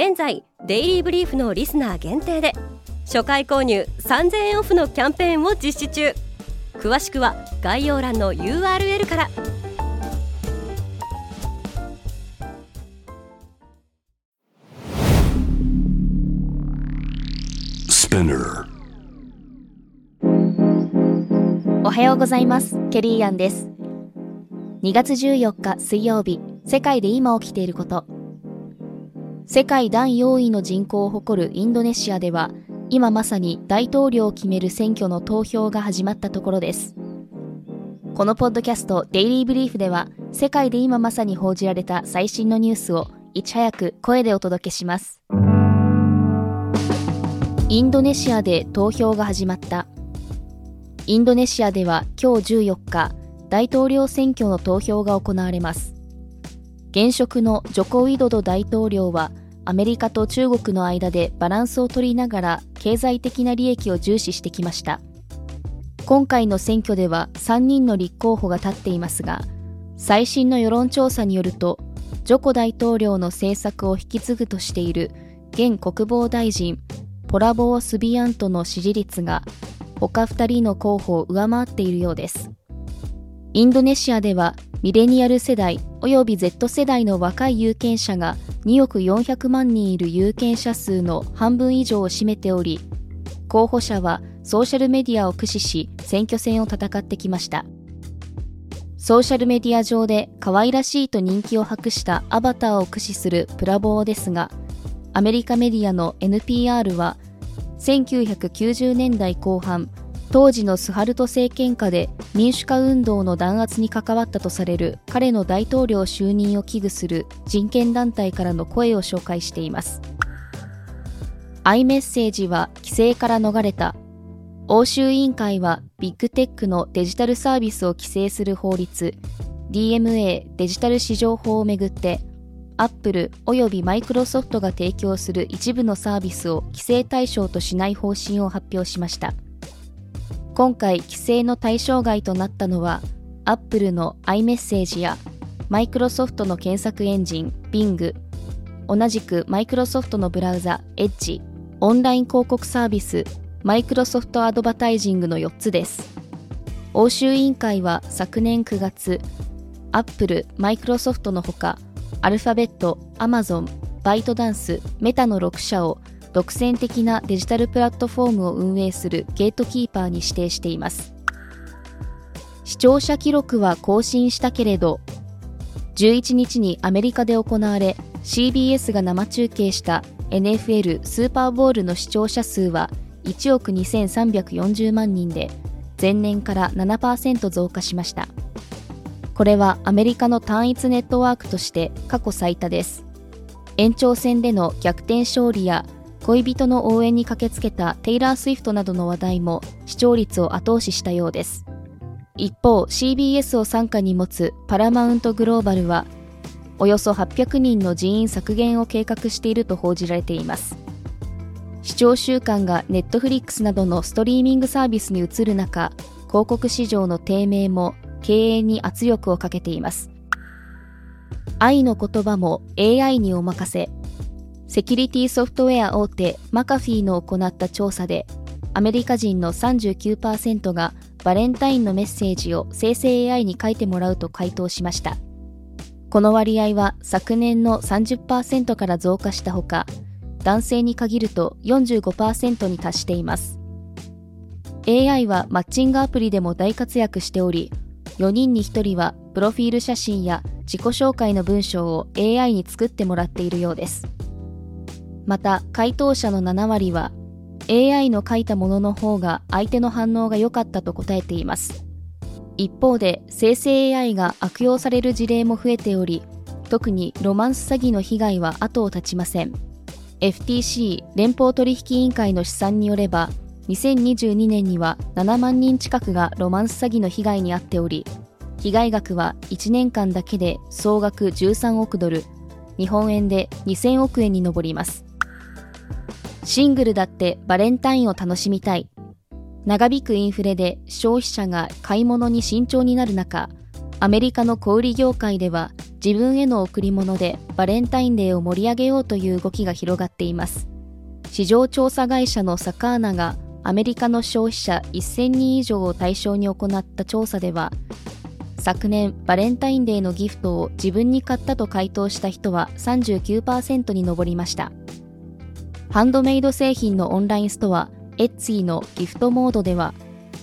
現在デイリーブリーフのリスナー限定で初回購入3000円オフのキャンペーンを実施中。詳しくは概要欄の URL から。おはようございます。ケリーアンです。2月14日水曜日世界で今起きていること世界第4位の人口を誇るインドネシアでは今まさに大統領を決める選挙の投票が始まったところです。このポッドキャストデイリーブリーフでは世界で今まさに報じられた最新のニュースをいち早く声でお届けします。インドネシアで投票が始まった。インドネシアでは今日14日大統領選挙の投票が行われます。現職のジョコ・ウィドド大統領はアメリカと中国の間でバランスを取りながら経済的な利益を重視してきました。今回の選挙では3人の立候補が立っていますが最新の世論調査によるとジョコ大統領の政策を引き継ぐとしている現国防大臣ポラボー・スビアントの支持率が他2人の候補を上回っているようです。インドネシアではミレニアル世代及び Z 世代の若い有権者が2億400万人いる有権者数の半分以上を占めており候補者はソーシャルメディアを駆使し選挙戦を戦ってきました。ソーシャルメディア上で可愛らしいと人気を博したアバターを駆使するプラボーですがアメリカメディアの NPR は1990年代後半当時のスハルト政権下で民主化運動の弾圧に関わったとされる彼の大統領就任を危惧する人権団体からの声を紹介しています。iMessage は規制から逃れた。欧州委員会はビッグテックのデジタルサービスを規制する法律。DMA デジタル市場法をめぐってアップルおよびマイクロソフトが提供する一部のサービスを規制対象としない方針を発表しました。今回規制の対象外となったのは、アップルの iMessage やマイクロソフトの検索エンジン Bing、同じくマイクロソフトのブラウザ Edge、オンライン広告サービスマイクロソフトアドバタイジングの4つです。欧州委員会は昨年9月、アップル、マイクロソフトのほか、アルファベット、アマゾン、バイトダンス、メタの6社を独占的なデジタルプラットフォームを運営するゲートキーパーに指定しています。視聴者記録は更新したけれど11日にアメリカで行われ CBS が生中継した NFL スーパーボールの視聴者数は1億2340万人で前年から7%増加しました。これはアメリカの単一ネットワークとして過去最多です。延長戦での逆転勝利や恋人の応援に駆けつけたテイラー・スウィフトなどの話題も視聴率を後押ししたようです。一方 CBS を傘下に持つパラマウントグローバルはおよそ800人の人員削減を計画していると報じられています。視聴習慣がネットフリックスなどのストリーミングサービスに移る中広告市場の低迷も経営に圧力をかけています。愛の言葉も AI にお任せ。セキュリティソフトウェア大手マカフィーの行った調査でアメリカ人の39%がバレンタインのメッセージを生成 AI に書いてもらうと回答しました。この割合は昨年の30%から増加したほか男性に限ると45%に達しています。AI はマッチングアプリでも大活躍しており4人に1人はプロフィール写真や自己紹介の文章を AI に作ってもらっているようです。また回答者の7割は AI の書いたものの方が相手の反応が良かったと答えています。一方で生成 AI が悪用される事例も増えており特にロマンス詐欺の被害は後を絶ちません。FTC 連邦取引委員会の試算によれば2022年には7万人近くがロマンス詐欺の被害に遭っており被害額は1年間だけで総額13億ドル日本円で2000億円に上ります。シングルだってバレンタインを楽しみたい。長引くインフレで消費者が買い物に慎重になる中アメリカの小売業界では自分への贈り物でバレンタインデーを盛り上げようという動きが広がっています。市場調査会社のサカーナがアメリカの消費者1000人以上を対象に行った調査では昨年バレンタインデーのギフトを自分に買ったと回答した人は39%に上りました。ハンドメイド製品のオンラインストアエッツィのギフトモードでは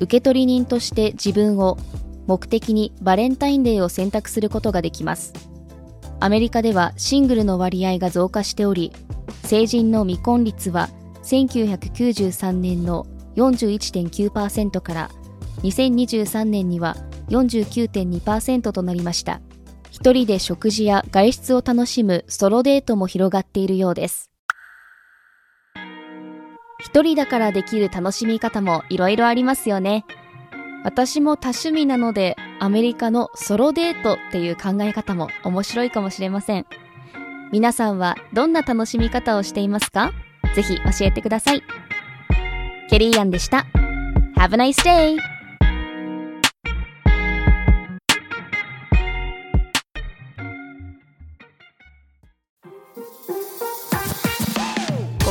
受取人として自分を目的にバレンタインデーを選択することができます。アメリカではシングルの割合が増加しており成人の未婚率は1993年の41.9%から2023年には49.2%となりました。一人で食事や外出を楽しむソロデートも広がっているようです。一人だからできる楽しみ方もいろいろありますよね。私も多趣味なのでアメリカのソロデートっていう考え方も面白いかもしれません。皆さんはどんな楽しみ方をしていますか？ぜひ教えてください。ケリーアンでした。Have a nice day!